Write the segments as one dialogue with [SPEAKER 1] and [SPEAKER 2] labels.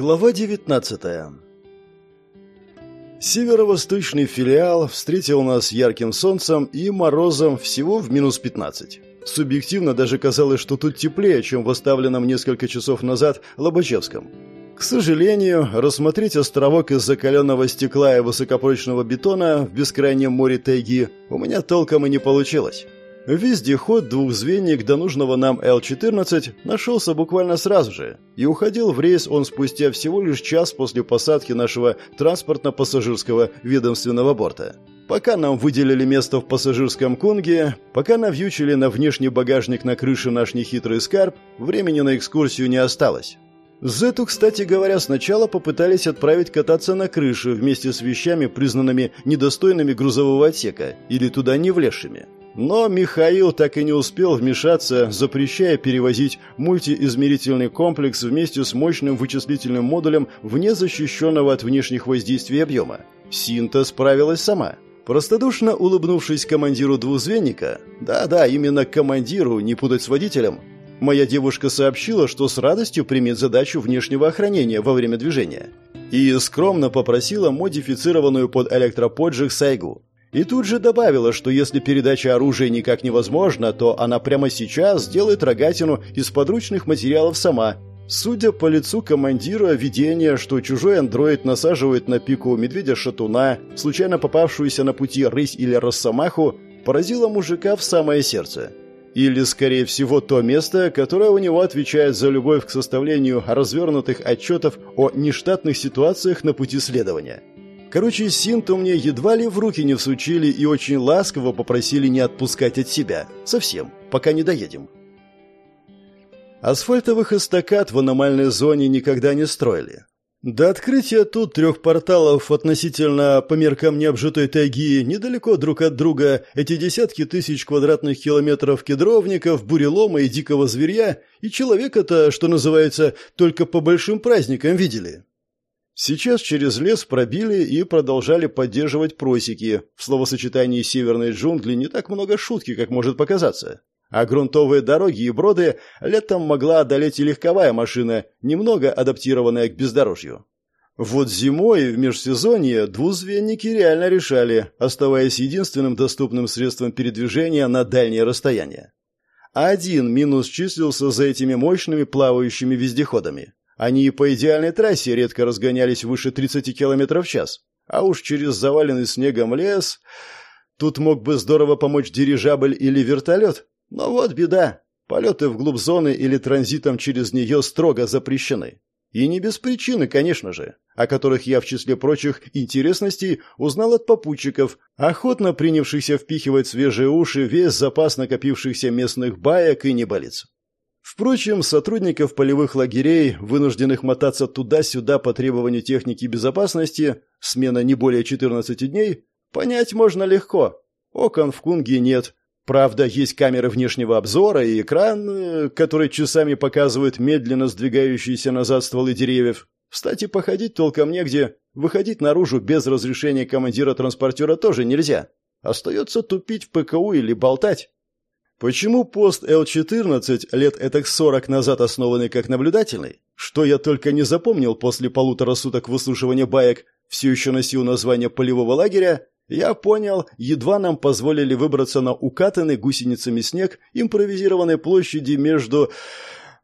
[SPEAKER 1] Глава 19 Северо-восточный филиал встретил нас ярким солнцем и морозом всего в минус 15. Субъективно даже казалось, что тут теплее, чем в оставленном несколько часов назад Лобачевском. К сожалению, рассмотреть островок из закаленного стекла и высокопрочного бетона в бескрайнем море тайги у меня толком и не получилось. Вездеход двухзвенник до нужного нам Л-14 нашелся буквально сразу же, и уходил в рейс он спустя всего лишь час после посадки нашего транспортно-пассажирского ведомственного борта. Пока нам выделили место в пассажирском кунге, пока навьючили на внешний багажник на крыше наш нехитрый скарб, времени на экскурсию не осталось. Зету, кстати говоря, сначала попытались отправить кататься на крыше вместе с вещами, признанными недостойными грузового отсека или туда не влезшими. Но Михаил так и не успел вмешаться, запрещая перевозить мультиизмерительный комплекс вместе с мощным вычислительным модулем вне защищенного от внешних воздействий объема. Синта справилась сама. Простодушно улыбнувшись командиру двузвенника, да-да, именно командиру, не путать с водителем, моя девушка сообщила, что с радостью примет задачу внешнего охранения во время движения. И скромно попросила модифицированную под электроподжиг Сайгу. И тут же добавила, что если передача оружия никак невозможна, то она прямо сейчас сделает рогатину из подручных материалов сама. Судя по лицу командира, видение, что чужой андроид насаживает на пику медведя-шатуна, случайно попавшуюся на пути рысь или росомаху, поразило мужика в самое сердце. Или, скорее всего, то место, которое у него отвечает за любовь к составлению развернутых отчетов о нештатных ситуациях на пути следования. Короче, Синту мне едва ли в руки не всучили и очень ласково попросили не отпускать от себя. Совсем, пока не доедем. Асфальтовых эстакад в аномальной зоне никогда не строили. До открытия тут трех порталов относительно по меркам необжитой тайги недалеко друг от друга эти десятки тысяч квадратных километров кедровников, бурелома и дикого зверя, и человека-то, что называется, только по большим праздникам видели. Сейчас через лес пробили и продолжали поддерживать просеки. В словосочетании «северные джунгли» не так много шутки, как может показаться. А грунтовые дороги и броды летом могла одолеть и легковая машина, немного адаптированная к бездорожью. Вот зимой в межсезонье двузвенники реально решали, оставаясь единственным доступным средством передвижения на дальние расстояния. Один минус числился за этими мощными плавающими вездеходами. Они и по идеальной трассе редко разгонялись выше 30 км в час. А уж через заваленный снегом лес... Тут мог бы здорово помочь дирижабль или вертолет. Но вот беда. Полеты вглубь зоны или транзитом через нее строго запрещены. И не без причины, конечно же, о которых я в числе прочих интересностей узнал от попутчиков, охотно принявшихся впихивать свежие уши весь запас накопившихся местных баек и неболиц. Впрочем, сотрудников полевых лагерей, вынужденных мотаться туда-сюда по требованию техники безопасности, смена не более 14 дней, понять можно легко. Окон в Кунге нет. Правда, есть камеры внешнего обзора и экран, э, который часами показывает медленно сдвигающиеся назад стволы деревьев. Кстати, походить толком негде. Выходить наружу без разрешения командира транспортера тоже нельзя. Остается тупить в ПКУ или болтать. Почему пост Л-14, лет этак 40 назад основанный как наблюдательный, что я только не запомнил после полутора суток выслушивания баек, все еще носил название полевого лагеря, я понял, едва нам позволили выбраться на укатанный гусеницами снег импровизированной площади между,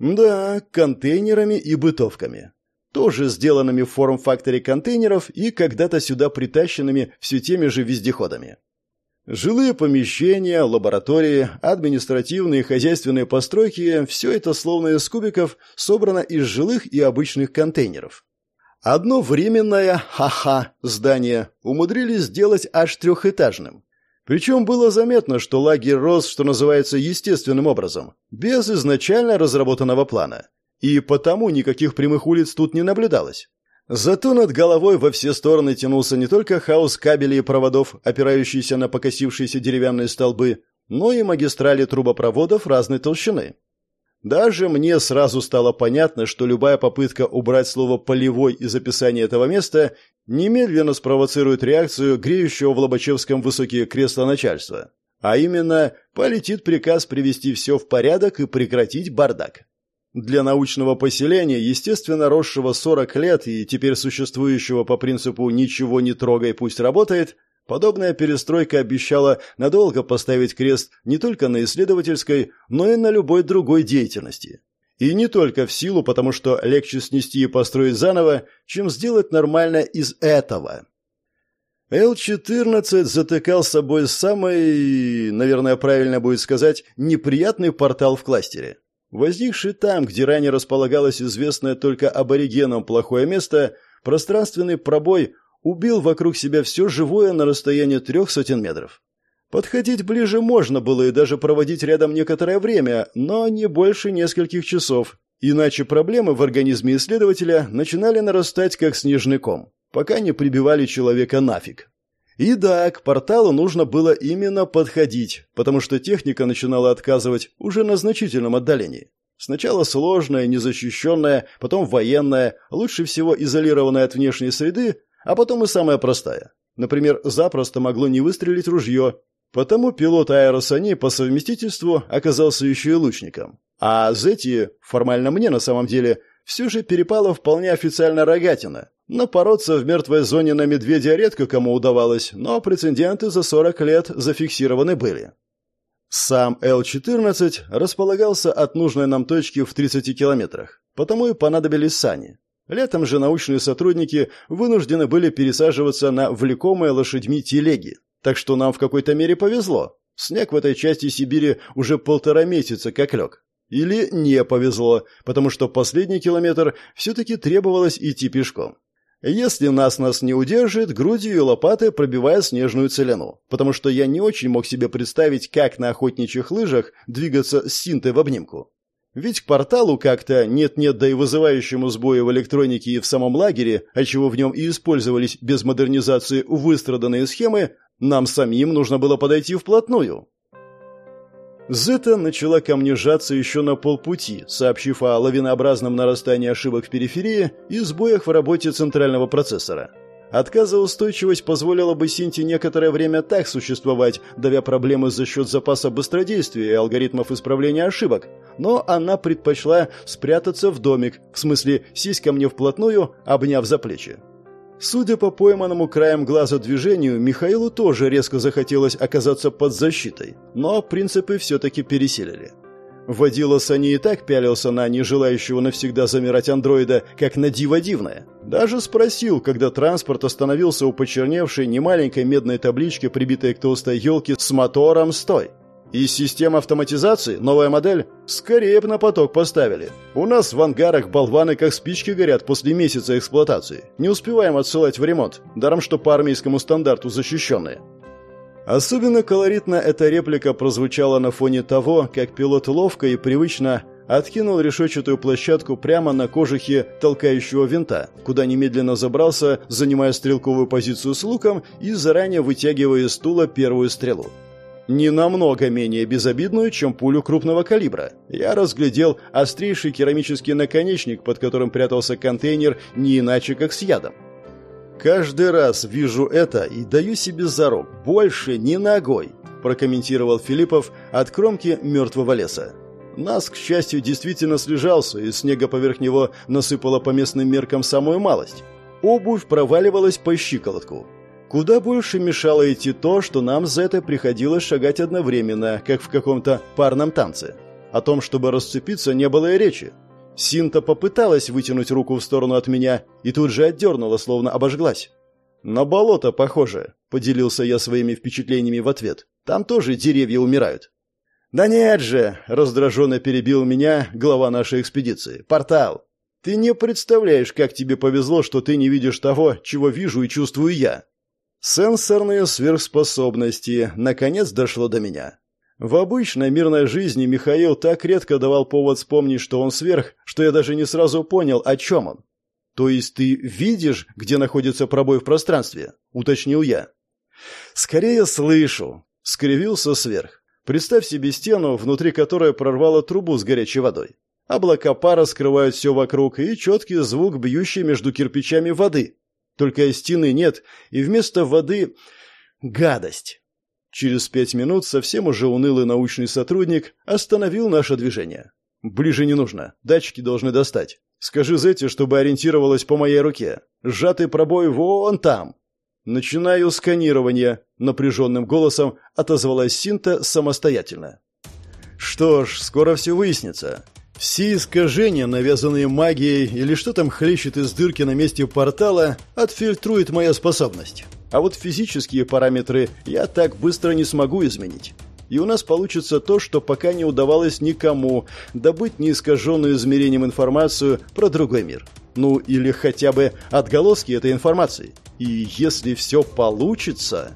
[SPEAKER 1] да, контейнерами и бытовками. Тоже сделанными в форм-факторе контейнеров и когда-то сюда притащенными все теми же вездеходами. Жилые помещения, лаборатории, административные и хозяйственные постройки – все это словно из кубиков собрано из жилых и обычных контейнеров. Одно временное ха-ха здание умудрились сделать аж трехэтажным. Причем было заметно, что лагерь рос, что называется, естественным образом, без изначально разработанного плана. И потому никаких прямых улиц тут не наблюдалось. Зато над головой во все стороны тянулся не только хаос кабелей и проводов, опирающийся на покосившиеся деревянные столбы, но и магистрали трубопроводов разной толщины. Даже мне сразу стало понятно, что любая попытка убрать слово «полевой» из описания этого места немедленно спровоцирует реакцию греющего в Лобачевском высокие кресла начальства. А именно, полетит приказ привести все в порядок и прекратить бардак. Для научного поселения, естественно, росшего 40 лет и теперь существующего по принципу «ничего не трогай, пусть работает», Подобная перестройка обещала надолго поставить крест не только на исследовательской, но и на любой другой деятельности. И не только в силу, потому что легче снести и построить заново, чем сделать нормально из этого. Л-14 затыкал собой самый, наверное, правильно будет сказать, неприятный портал в кластере. Возникший там, где ранее располагалось известное только аборигенам плохое место, пространственный пробой убил вокруг себя все живое на расстоянии трех сотен метров. Подходить ближе можно было и даже проводить рядом некоторое время, но не больше нескольких часов, иначе проблемы в организме исследователя начинали нарастать как снежный ком, пока не прибивали человека нафиг. И да, к порталу нужно было именно подходить, потому что техника начинала отказывать уже на значительном отдалении. Сначала сложная, незащищенная, потом военная, лучше всего изолированная от внешней среды, а потом и самая простая. Например, запросто могло не выстрелить ружье, потому пилот аэросани по совместительству оказался еще и лучником. А Зети, формально мне на самом деле, все же перепала вполне официально рогатина. Напороться в мертвой зоне на медведя редко кому удавалось, но прецеденты за 40 лет зафиксированы были. Сам Л-14 располагался от нужной нам точки в 30 километрах, потому и понадобились сани. Летом же научные сотрудники вынуждены были пересаживаться на влекомые лошадьми телеги. Так что нам в какой-то мере повезло. Снег в этой части Сибири уже полтора месяца как лег. Или не повезло, потому что последний километр все-таки требовалось идти пешком. Если нас нас не удержит, грудью и лопатой пробивая снежную целину, потому что я не очень мог себе представить, как на охотничьих лыжах двигаться с синтой в обнимку. Ведь к порталу как-то нет-нет, да и вызывающему сбои в электронике и в самом лагере, а чего в нем и использовались без модернизации выстраданные схемы, нам самим нужно было подойти вплотную. Зета начала ко мне сжаться еще на полпути, сообщив о лавинообразном нарастании ошибок в периферии и сбоях в работе центрального процессора. Отказоустойчивость позволила бы Синти некоторое время так существовать, давя проблемы за счет запаса быстродействия и алгоритмов исправления ошибок, но она предпочла спрятаться в домик, в смысле сесть ко мне вплотную, обняв за плечи. Судя по пойманному краем глаза движению, Михаилу тоже резко захотелось оказаться под защитой, но принципы все-таки пересилили. Водила Сани и так пялился на нежелающего навсегда замирать андроида, как на диво дивное. Даже спросил, когда транспорт остановился у почерневшей немаленькой медной таблички, прибитой к толстой елке с мотором «Стой». Из систем автоматизации новая модель скорее бы на поток поставили. У нас в ангарах болваны как спички горят после месяца эксплуатации. Не успеваем отсылать в ремонт, даром что по армейскому стандарту защищенные. Особенно колоритно эта реплика прозвучала на фоне того, как пилот ловко и привычно откинул решетчатую площадку прямо на кожухе толкающего винта, куда немедленно забрался, занимая стрелковую позицию с луком и заранее вытягивая из стула первую стрелу. Не намного менее безобидную, чем пулю крупного калибра. Я разглядел острейший керамический наконечник, под которым прятался контейнер не иначе, как с ядом. «Каждый раз вижу это и даю себе зарок. Больше ни ногой», – прокомментировал Филиппов от кромки мертвого леса. Нас, к счастью, действительно слежался, и снега поверх него насыпало по местным меркам самую малость. Обувь проваливалась по щиколотку. Куда больше мешало идти то, что нам за это приходилось шагать одновременно, как в каком-то парном танце. О том, чтобы расцепиться, не было и речи. Синта попыталась вытянуть руку в сторону от меня и тут же отдернула, словно обожглась. «На болото похоже», — поделился я своими впечатлениями в ответ. «Там тоже деревья умирают». «Да нет же!» — раздраженно перебил меня глава нашей экспедиции. «Портал! Ты не представляешь, как тебе повезло, что ты не видишь того, чего вижу и чувствую я». Сенсорные сверхспособности наконец дошло до меня. В обычной мирной жизни Михаил так редко давал повод вспомнить, что он сверх, что я даже не сразу понял, о чем он. «То есть ты видишь, где находится пробой в пространстве?» — уточнил я. «Скорее слышу», — скривился сверх. «Представь себе стену, внутри которой прорвало трубу с горячей водой. Облака пара скрывают все вокруг, и четкий звук, бьющий между кирпичами воды. Только стены нет, и вместо воды — гадость». Через пять минут совсем уже унылый научный сотрудник остановил наше движение. Ближе не нужно. Датчики должны достать. Скажи Зете, чтобы ориентировалась по моей руке. Сжатый пробой вон там. Начинаю сканирование. Напряженным голосом отозвалась Синта самостоятельно. Что ж, скоро все выяснится. Все искажения, навязанные магией или что там хлещет из дырки на месте портала, отфильтрует моя способность. А вот физические параметры я так быстро не смогу изменить. И у нас получится то, что пока не удавалось никому добыть неискаженную измерением информацию про другой мир. Ну или хотя бы отголоски этой информации. И если все получится...